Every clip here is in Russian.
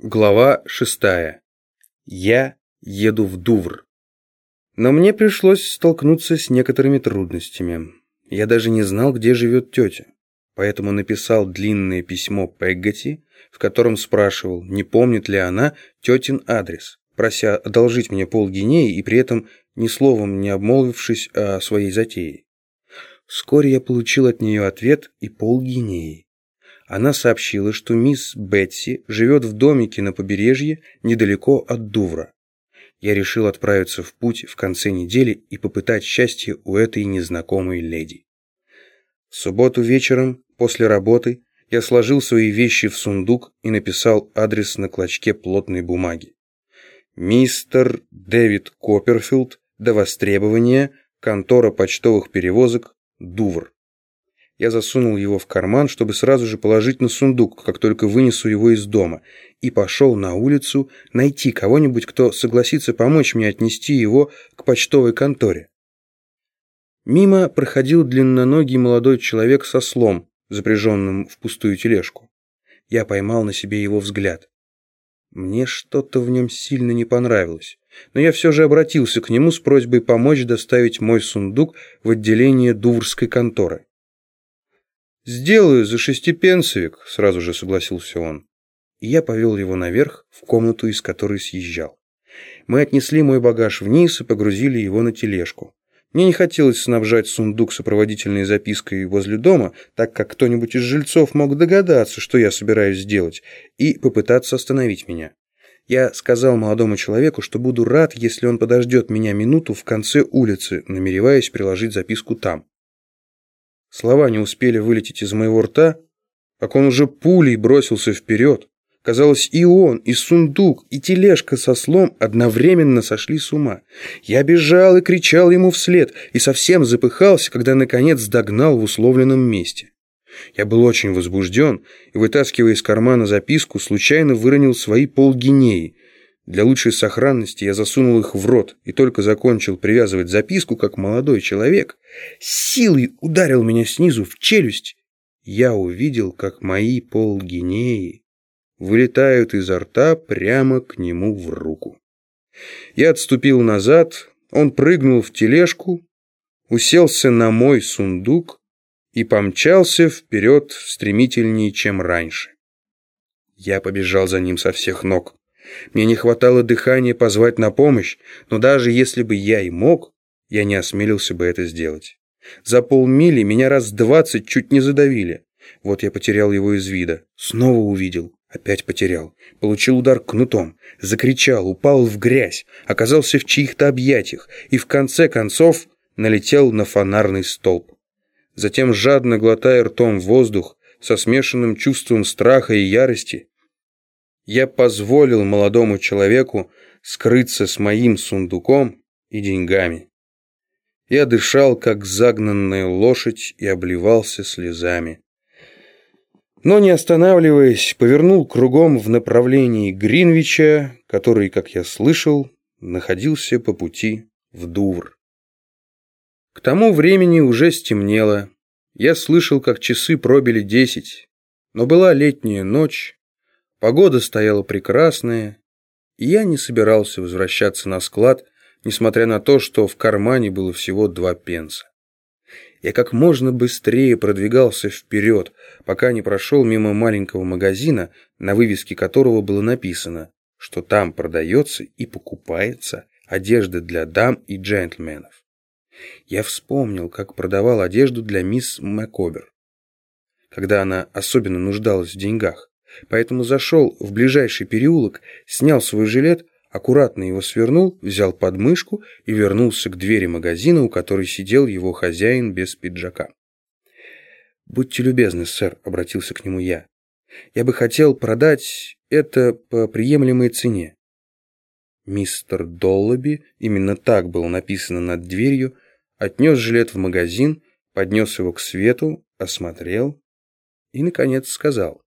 Глава шестая. Я еду в Дувр. Но мне пришлось столкнуться с некоторыми трудностями. Я даже не знал, где живет тетя. Поэтому написал длинное письмо Пеггати, в котором спрашивал, не помнит ли она тетин адрес, прося одолжить мне полгинеи и при этом ни словом не обмолвившись о своей затее. Вскоре я получил от нее ответ и полгинеи. Она сообщила, что мисс Бетси живет в домике на побережье недалеко от Дувра. Я решил отправиться в путь в конце недели и попытать счастье у этой незнакомой леди. В субботу вечером, после работы, я сложил свои вещи в сундук и написал адрес на клочке плотной бумаги. Мистер Дэвид Копперфилд, до востребования, контора почтовых перевозок, Дувр. Я засунул его в карман, чтобы сразу же положить на сундук, как только вынесу его из дома, и пошел на улицу найти кого-нибудь, кто согласится помочь мне отнести его к почтовой конторе. Мимо проходил длинноногий молодой человек со слом, запряженным в пустую тележку. Я поймал на себе его взгляд. Мне что-то в нем сильно не понравилось, но я все же обратился к нему с просьбой помочь доставить мой сундук в отделение Дуврской конторы. «Сделаю за шестипенсовик», — сразу же согласился он. И я повел его наверх, в комнату, из которой съезжал. Мы отнесли мой багаж вниз и погрузили его на тележку. Мне не хотелось снабжать сундук сопроводительной запиской возле дома, так как кто-нибудь из жильцов мог догадаться, что я собираюсь сделать, и попытаться остановить меня. Я сказал молодому человеку, что буду рад, если он подождет меня минуту в конце улицы, намереваясь приложить записку там. Слова не успели вылететь из моего рта, как он уже пулей бросился вперед. Казалось, и он, и сундук, и тележка со слом одновременно сошли с ума. Я бежал и кричал ему вслед, и совсем запыхался, когда наконец догнал в условленном месте. Я был очень возбужден и, вытаскивая из кармана записку, случайно выронил свои полгинеи – для лучшей сохранности я засунул их в рот и только закончил привязывать записку, как молодой человек, силой ударил меня снизу в челюсть. Я увидел, как мои полгинеи вылетают изо рта прямо к нему в руку. Я отступил назад, он прыгнул в тележку, уселся на мой сундук и помчался вперед стремительнее, чем раньше. Я побежал за ним со всех ног. Мне не хватало дыхания позвать на помощь, но даже если бы я и мог, я не осмелился бы это сделать. За полмили меня раз двадцать чуть не задавили. Вот я потерял его из вида. Снова увидел. Опять потерял. Получил удар кнутом. Закричал, упал в грязь. Оказался в чьих-то объятиях. И в конце концов налетел на фонарный столб. Затем, жадно глотая ртом воздух, со смешанным чувством страха и ярости, я позволил молодому человеку скрыться с моим сундуком и деньгами. Я дышал, как загнанная лошадь, и обливался слезами. Но, не останавливаясь, повернул кругом в направлении Гринвича, который, как я слышал, находился по пути в Дувр. К тому времени уже стемнело. Я слышал, как часы пробили десять, но была летняя ночь, Погода стояла прекрасная, и я не собирался возвращаться на склад, несмотря на то, что в кармане было всего два пенса. Я как можно быстрее продвигался вперед, пока не прошел мимо маленького магазина, на вывеске которого было написано, что там продается и покупается одежда для дам и джентльменов. Я вспомнил, как продавал одежду для мисс Макобер, когда она особенно нуждалась в деньгах. Поэтому зашел в ближайший переулок, снял свой жилет, аккуратно его свернул, взял подмышку и вернулся к двери магазина, у которой сидел его хозяин без пиджака. «Будьте любезны, сэр», — обратился к нему я. «Я бы хотел продать это по приемлемой цене». Мистер Доллоби, именно так было написано над дверью, отнес жилет в магазин, поднес его к свету, осмотрел и, наконец, сказал.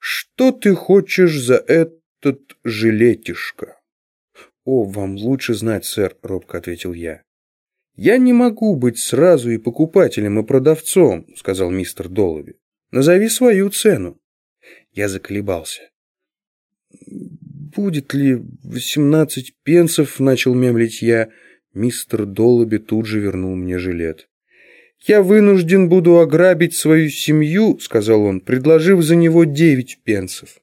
«Что ты хочешь за этот жилетишко?» «О, вам лучше знать, сэр», — робко ответил я. «Я не могу быть сразу и покупателем, и продавцом», — сказал мистер Долови. «Назови свою цену». Я заколебался. будет ли восемнадцать пенсов?» — начал мямлить я. Мистер Доллоби тут же вернул мне жилет. «Я вынужден буду ограбить свою семью», — сказал он, предложив за него девять пенсов.